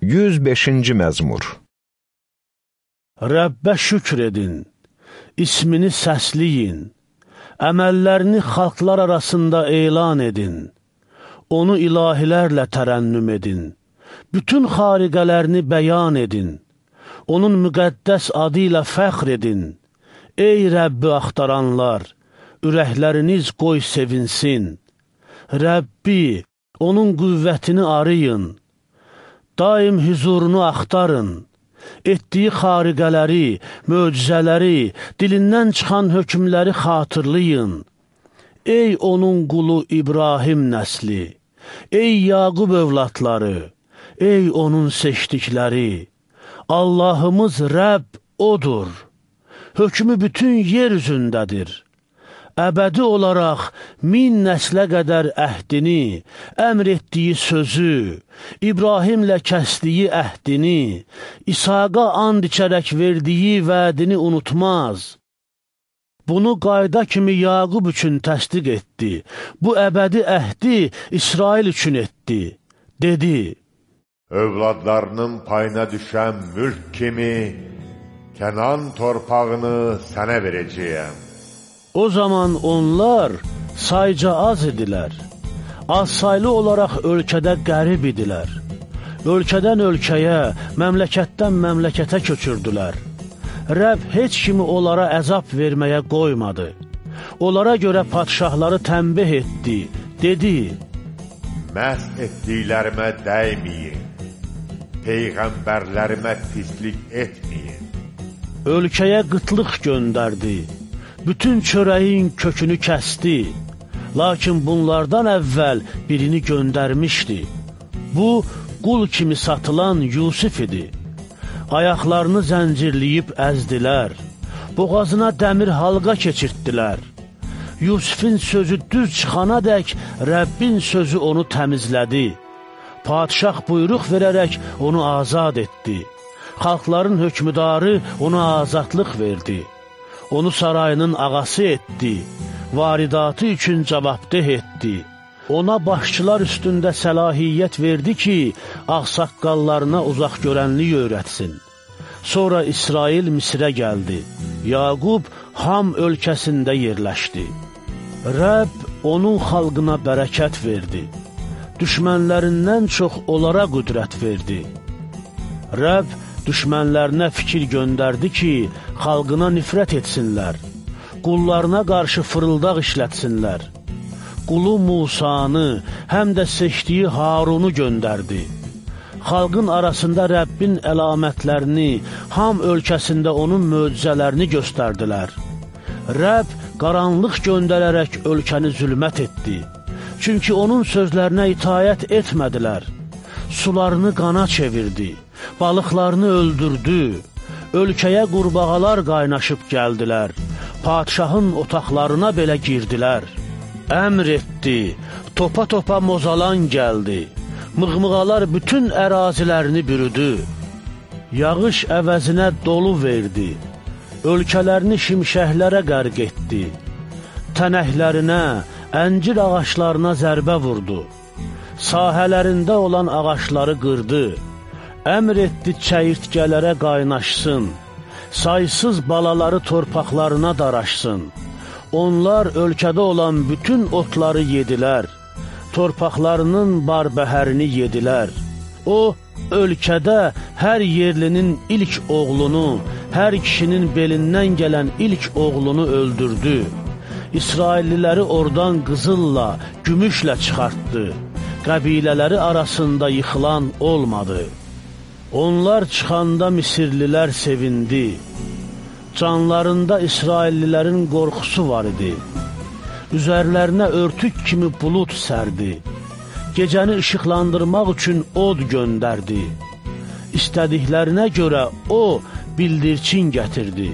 105-ci məzmur Rəbbə şükr edin, ismini səsliyin, əməllərini xalqlar arasında elan edin, onu ilahilərlə tərənnüm edin, bütün xariqələrini bəyan edin, onun müqəddəs adı ilə fəxr edin. Ey Rəbbi axtaranlar, ürəkləriniz qoy sevinsin. Rəbbi, onun qüvvətini arayın, daim hüzurunu axtarın, etdiyi xariqələri, möcüzələri, dilindən çıxan hökmləri xatırlayın. Ey onun qulu İbrahim nəsli, ey Yaqub övladları, ey onun seçdikləri, Allahımız Rəbb odur, hökmü bütün yer üzündədir əbədi olaraq min nəslə qədər əhdini, əmr etdiyi sözü, İbrahimlə kəsdiyi əhdini, İsaqa and içərək verdiyi vədini unutmaz. Bunu qayda kimi Yaqub üçün təsdiq etdi, bu əbədi əhdi İsrail üçün etdi, dedi, Övladlarının payına düşən mülk kimi, Kənan torpağını sənə verəcəyəm. O zaman onlar sayca az idilər, az saylı olaraq ölkədə qərib idilər. Ölkədən ölkəyə, məmləkətdən məmləkətə köçürdülər. Rəbb heç kimi onlara əzab verməyə qoymadı. Onlara görə padşahları tənbih etdi, dedi, Məhz etdiklərimə dəyməyin, Peyğəmbərlərimə pislik etməyin. Ölkəyə qıtlıq göndərdi, bütün çörəyin kökünü kəsti, lakin bunlardan əvvəl birini göndərmişdi. Bu, qul kimi satılan Yusif idi. Ayaqlarını zəncirləyib əzdilər, boğazına dəmir halqa keçirtdilər. Yusifin sözü düz çıxana dək Rəbbin sözü onu təmizlədi. Padişah buyruq verərək onu azad etdi. Xalqların hökmüdarı ona azadlıq verdi onu sarayının ağası etdi, varidatı üçün cavabdeh etdi. Ona başçılar üstündə səlahiyyət verdi ki, ağsaqqallarına uzaq görənlik öyrətsin. Sonra İsrail Misrə gəldi. Yaqub Ham ölkəsində yerləşdi. Rəbb onun xalqına bərəkət verdi. Düşmənlərindən çox onlara qüdrət verdi. Rəbb düşmənlərinə fikir göndərdi ki, xalqına nifrət etsinlər, qullarına qarşı fırıldaq işlətsinlər. Qulu Musanı, həm də seçdiyi Harunu göndərdi. Xalqın arasında Rəbbin əlamətlərini, ham ölkəsində onun möcüzələrini göstərdilər. Rəbb qaranlıq göndərərək ölkəni zülmət etdi. Çünki onun sözlərinə itayət etmədilər. Sularını qana çevirdi balıqlarını öldürdü, ölkəyə qurbağalar qaynaşıb gəldilər, padişahın otaqlarına belə girdilər. Əmr etdi, topa-topa mozalan gəldi, mığmığalar bütün ərazilərini bürüdü, yağış əvəzinə dolu verdi, ölkələrini şimşəhlərə qərq etdi, tənəklərinə, əncir ağaçlarına zərbə vurdu, sahələrində olan ağaçları qırdı, Əmr etdi çəyirtkələrə qaynaşsın, saysız balaları torpaqlarına daraşsın. Onlar ölkədə olan bütün otları yedilər, torpaqlarının barbəhərini yedilər. O, ölkədə hər yerlinin ilk oğlunu, hər kişinin belindən gələn ilk oğlunu öldürdü. İsrailliləri oradan qızılla, gümüşlə çıxartdı. Qəbilələri arasında yıxılan olmadı. Onlar çıxanda Misirlilər sevindi. Canlarında İsraillilərin qorxusu var idi. Üzərlərinə örtük kimi bulud sərdi. Gecəni işıqlandırmaq üçün od göndərdi. İstədiklərinə görə o bildirçin gətirdi.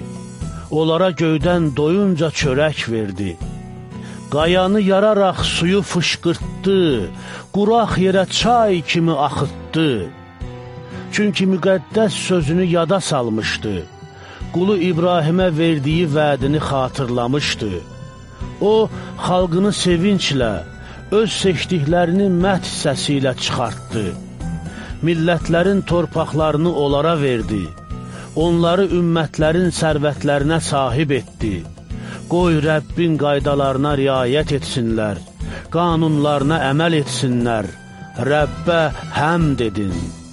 Onlara göydən doyunca çörək verdi. Qayanı yararaq suyu fışqırtdı, quraq yerə çay kimi axıtdı. Çünki müqəddəs sözünü yada salmışdı. Qulu İbrahimə verdiyi vədini xatırlamışdı. O, xalqını sevinclə, öz seçdiklərini mət səsi ilə çıxartdı. millətlərin torpaqlarını onlara verdi. Onları ümmətlərin sərvətlərinə sahib etdi. Qoy Rəbbin qaydalarına riayət etsinlər, qanunlarına əməl etsinlər. Rəbbə həmd edin.